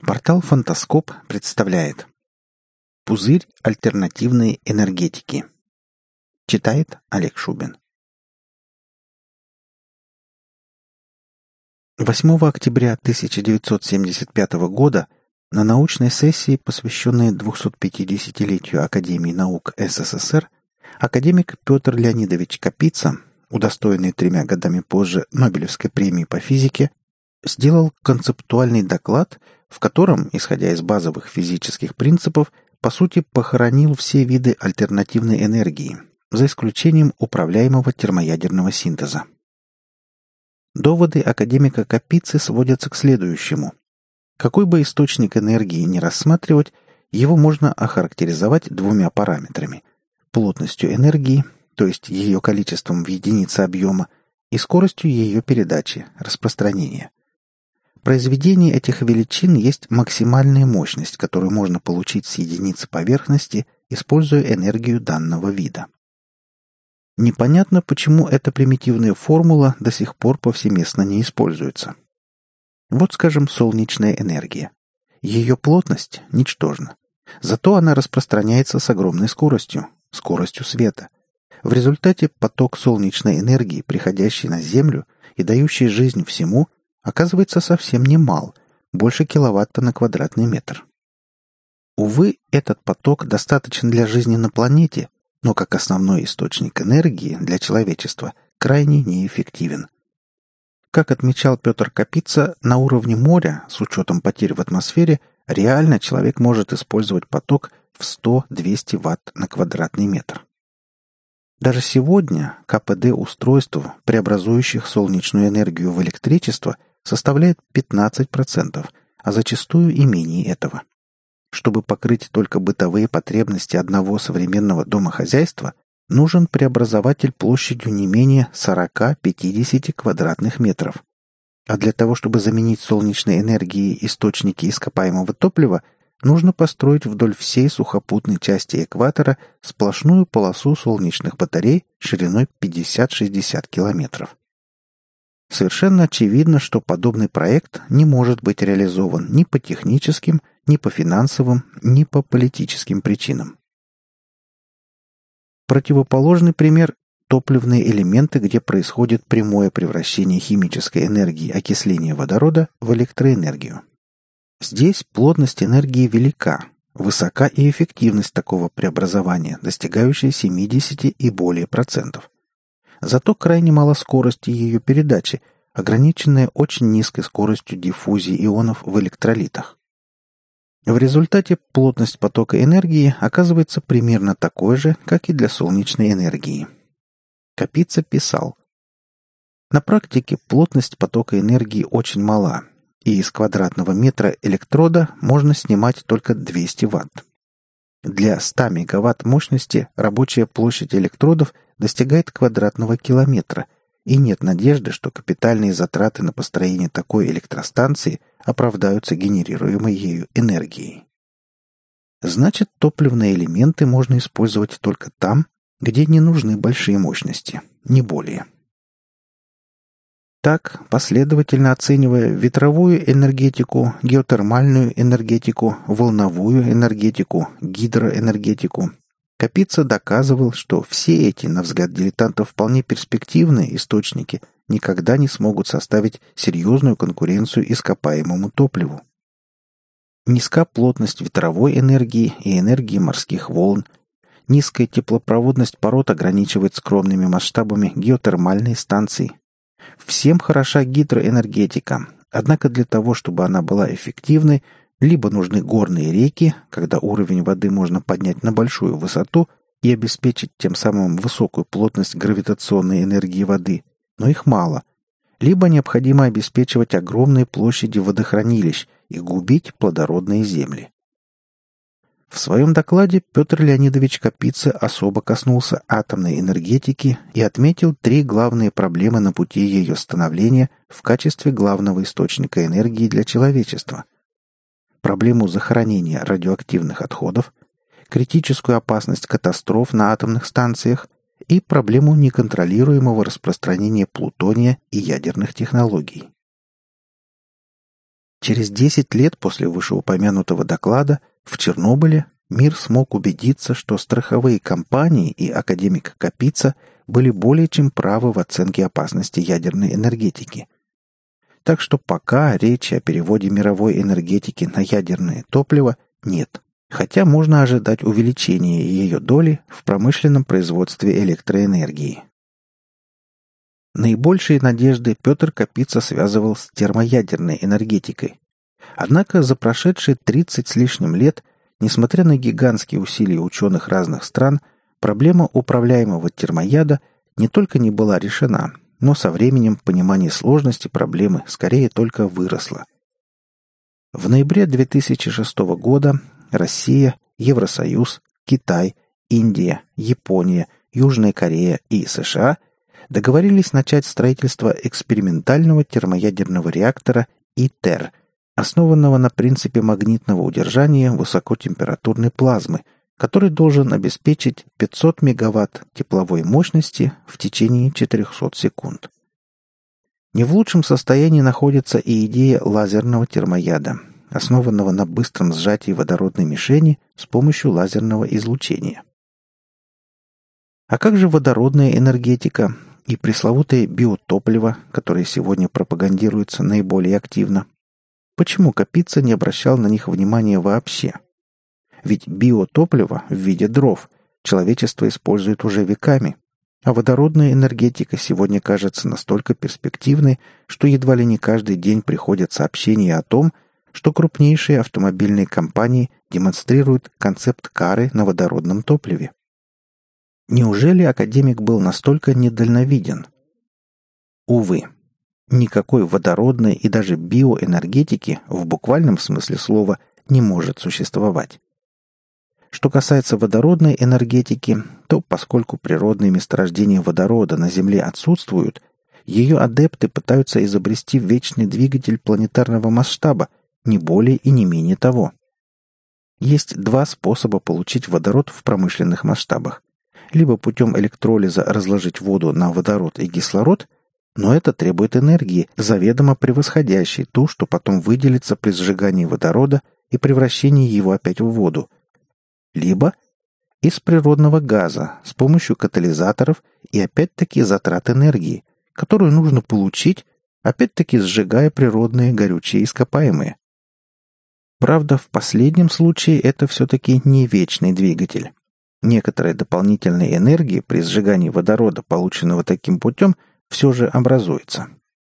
Портал «Фантаскоп» представляет Пузырь альтернативной энергетики. Читает Олег Шубин. 8 октября 1975 года на научной сессии, посвященной 250-летию Академии наук СССР, академик Петр Леонидович Капица, удостоенный тремя годами позже Нобелевской премии по физике, сделал концептуальный доклад – в котором, исходя из базовых физических принципов, по сути похоронил все виды альтернативной энергии, за исключением управляемого термоядерного синтеза. Доводы академика Капицы сводятся к следующему. Какой бы источник энергии ни рассматривать, его можно охарактеризовать двумя параметрами – плотностью энергии, то есть ее количеством в единице объема, и скоростью ее передачи, распространения. Произведение этих величин есть максимальная мощность, которую можно получить с единицы поверхности, используя энергию данного вида. Непонятно, почему эта примитивная формула до сих пор повсеместно не используется. Вот, скажем, солнечная энергия. Ее плотность ничтожна. Зато она распространяется с огромной скоростью, скоростью света. В результате поток солнечной энергии, приходящий на Землю и дающий жизнь всему, оказывается совсем не мал, больше киловатта на квадратный метр. Увы, этот поток достаточен для жизни на планете, но как основной источник энергии для человечества крайне неэффективен. Как отмечал Петр Капица, на уровне моря, с учетом потерь в атмосфере, реально человек может использовать поток в 100-200 Вт на квадратный метр. Даже сегодня КПД устройств, преобразующих солнечную энергию в электричество, составляет 15%, а зачастую и менее этого. Чтобы покрыть только бытовые потребности одного современного домохозяйства, нужен преобразователь площадью не менее 40-50 квадратных метров. А для того, чтобы заменить солнечной энергией источники ископаемого топлива, нужно построить вдоль всей сухопутной части экватора сплошную полосу солнечных батарей шириной 50-60 километров. Совершенно очевидно, что подобный проект не может быть реализован ни по техническим, ни по финансовым, ни по политическим причинам. Противоположный пример – топливные элементы, где происходит прямое превращение химической энергии окисления водорода в электроэнергию. Здесь плотность энергии велика, высока и эффективность такого преобразования, достигающая 70 и более процентов. Зато крайне мало скорости ее передачи, ограниченная очень низкой скоростью диффузии ионов в электролитах. В результате плотность потока энергии оказывается примерно такой же, как и для солнечной энергии. Капица писал, на практике плотность потока энергии очень мала, и из квадратного метра электрода можно снимать только 200 Вт. Для 100 мегаватт мощности рабочая площадь электродов достигает квадратного километра, и нет надежды, что капитальные затраты на построение такой электростанции оправдаются генерируемой ею энергией. Значит, топливные элементы можно использовать только там, где не нужны большие мощности, не более. Так, последовательно оценивая ветровую энергетику, геотермальную энергетику, волновую энергетику, гидроэнергетику, Капица доказывал, что все эти, на взгляд дилетантов, вполне перспективные источники никогда не смогут составить серьезную конкуренцию ископаемому топливу. Низка плотность ветровой энергии и энергии морских волн, низкая теплопроводность пород ограничивает скромными масштабами геотермальной станции. Всем хороша гидроэнергетика, однако для того, чтобы она была эффективной, либо нужны горные реки, когда уровень воды можно поднять на большую высоту и обеспечить тем самым высокую плотность гравитационной энергии воды, но их мало. Либо необходимо обеспечивать огромные площади водохранилищ и губить плодородные земли. В своем докладе Петр Леонидович Капица особо коснулся атомной энергетики и отметил три главные проблемы на пути ее становления в качестве главного источника энергии для человечества – проблему захоронения радиоактивных отходов, критическую опасность катастроф на атомных станциях и проблему неконтролируемого распространения плутония и ядерных технологий. Через 10 лет после вышеупомянутого доклада в Чернобыле мир смог убедиться, что страховые компании и академик Капица были более чем правы в оценке опасности ядерной энергетики. Так что пока речи о переводе мировой энергетики на ядерное топливо нет, хотя можно ожидать увеличения ее доли в промышленном производстве электроэнергии. Наибольшие надежды Петр Капица связывал с термоядерной энергетикой. Однако за прошедшие 30 с лишним лет, несмотря на гигантские усилия ученых разных стран, проблема управляемого термояда не только не была решена, но со временем понимание сложности проблемы скорее только выросло. В ноябре 2006 года Россия, Евросоюз, Китай, Индия, Япония, Южная Корея и США – договорились начать строительство экспериментального термоядерного реактора ИТЕР, основанного на принципе магнитного удержания высокотемпературной плазмы, который должен обеспечить 500 мегаватт тепловой мощности в течение 400 секунд. Не в лучшем состоянии находится и идея лазерного термояда, основанного на быстром сжатии водородной мишени с помощью лазерного излучения. А как же водородная энергетика, и пресловутое биотопливо, которое сегодня пропагандируется наиболее активно. Почему Капица не обращал на них внимания вообще? Ведь биотопливо в виде дров человечество использует уже веками, а водородная энергетика сегодня кажется настолько перспективной, что едва ли не каждый день приходят сообщения о том, что крупнейшие автомобильные компании демонстрируют концепт кары на водородном топливе. Неужели академик был настолько недальновиден? Увы, никакой водородной и даже биоэнергетики в буквальном смысле слова не может существовать. Что касается водородной энергетики, то поскольку природные месторождения водорода на Земле отсутствуют, ее адепты пытаются изобрести вечный двигатель планетарного масштаба, не более и не менее того. Есть два способа получить водород в промышленных масштабах либо путем электролиза разложить воду на водород и кислород, но это требует энергии, заведомо превосходящей ту, что потом выделится при сжигании водорода и превращении его опять в воду. Либо из природного газа с помощью катализаторов и опять-таки затрат энергии, которую нужно получить, опять-таки сжигая природные горючие ископаемые. Правда, в последнем случае это все-таки не вечный двигатель. Некоторая дополнительная энергия при сжигании водорода, полученного таким путем, все же образуется.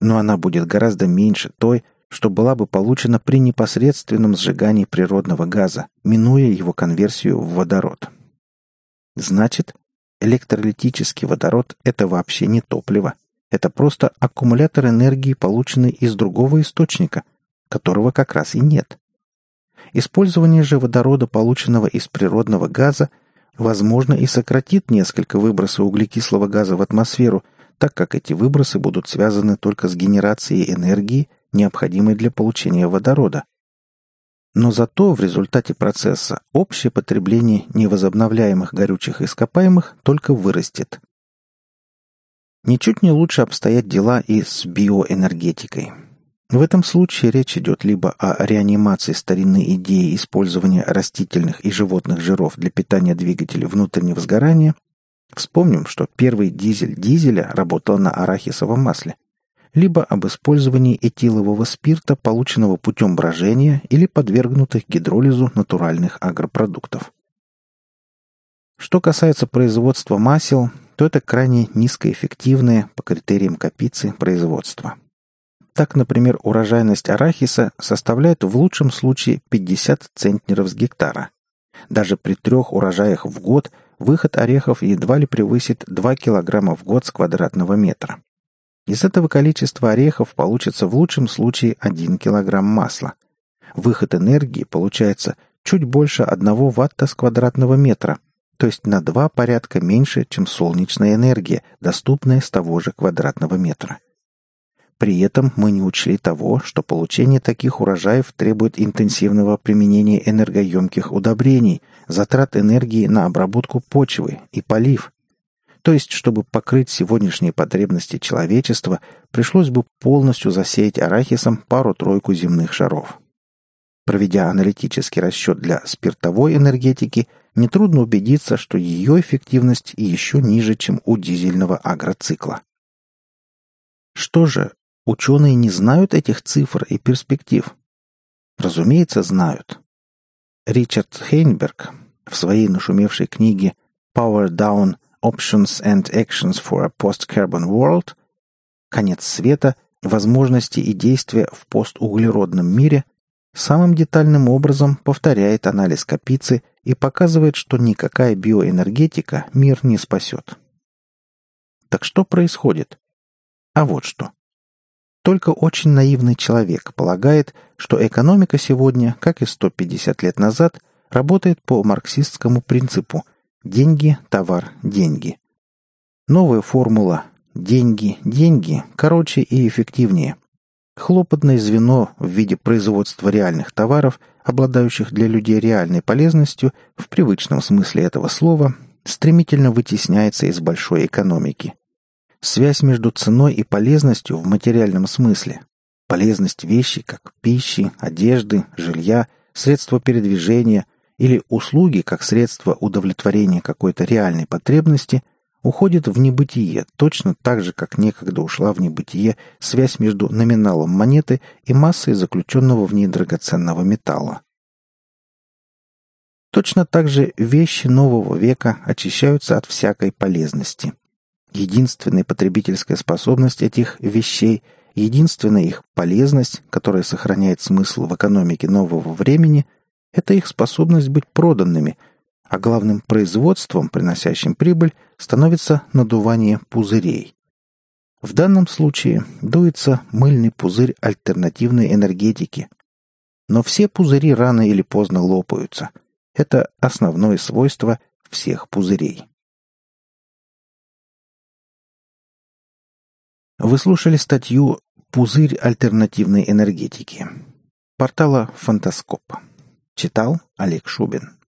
Но она будет гораздо меньше той, что была бы получена при непосредственном сжигании природного газа, минуя его конверсию в водород. Значит, электролитический водород – это вообще не топливо. Это просто аккумулятор энергии, полученный из другого источника, которого как раз и нет. Использование же водорода, полученного из природного газа, возможно, и сократит несколько выбросы углекислого газа в атмосферу, так как эти выбросы будут связаны только с генерацией энергии, необходимой для получения водорода. Но зато в результате процесса общее потребление невозобновляемых горючих ископаемых только вырастет. Ничуть не лучше обстоят дела и с биоэнергетикой. В этом случае речь идет либо о реанимации старинной идеи использования растительных и животных жиров для питания двигателей внутреннего сгорания. Вспомним, что первый дизель дизеля работал на арахисовом масле. Либо об использовании этилового спирта, полученного путем брожения или подвергнутых гидролизу натуральных агропродуктов. Что касается производства масел, то это крайне низкоэффективное по критериям Капицы производство. Так, например, урожайность арахиса составляет в лучшем случае 50 центнеров с гектара. Даже при трех урожаях в год выход орехов едва ли превысит 2 килограмма в год с квадратного метра. Из этого количества орехов получится в лучшем случае 1 килограмм масла. Выход энергии получается чуть больше 1 ватта с квадратного метра, то есть на два порядка меньше, чем солнечная энергия, доступная с того же квадратного метра. При этом мы не учли того, что получение таких урожаев требует интенсивного применения энергоемких удобрений, затрат энергии на обработку почвы и полив. То есть, чтобы покрыть сегодняшние потребности человечества, пришлось бы полностью засеять арахисом пару-тройку земных шаров. Проведя аналитический расчет для спиртовой энергетики, нетрудно убедиться, что ее эффективность еще ниже, чем у дизельного агроцикла. Что же, ученые не знают этих цифр и перспектив? Разумеется, знают. Ричард Хейнберг в своей нашумевшей книге «Power Down Options and Actions for a Post-Carbon World» «Конец света. Возможности и действия в постуглеродном мире» самым детальным образом повторяет анализ Капицы и показывает, что никакая биоэнергетика мир не спасет. Так что происходит? А вот что. Только очень наивный человек полагает, что экономика сегодня, как и 150 лет назад, работает по марксистскому принципу «деньги, товар, деньги». Новая формула «деньги, деньги» короче и эффективнее. Хлопотное звено в виде производства реальных товаров, обладающих для людей реальной полезностью, в привычном смысле этого слова, стремительно вытесняется из большой экономики. Связь между ценой и полезностью в материальном смысле. Полезность вещи, как пищи, одежды, жилья, средства передвижения или услуги, как средство удовлетворения какой-то реальной потребности, уходит в небытие, точно так же, как некогда ушла в небытие связь между номиналом монеты и массой заключенного в ней драгоценного металла. Точно так же вещи нового века очищаются от всякой полезности. Единственная потребительская способность этих вещей, единственная их полезность, которая сохраняет смысл в экономике нового времени, это их способность быть проданными, а главным производством, приносящим прибыль, становится надувание пузырей. В данном случае дуется мыльный пузырь альтернативной энергетики. Но все пузыри рано или поздно лопаются. Это основное свойство всех пузырей. Вы слушали статью «Пузырь альтернативной энергетики» портала «Фантаскоп». Читал Олег Шубин.